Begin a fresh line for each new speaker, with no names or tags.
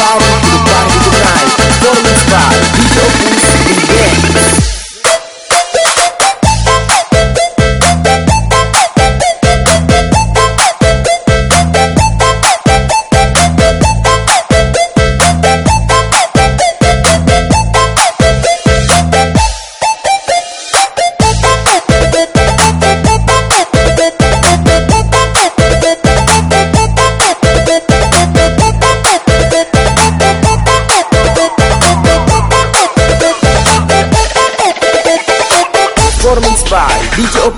bottom, to the bottom of the night. Don't inspire, DJ DJ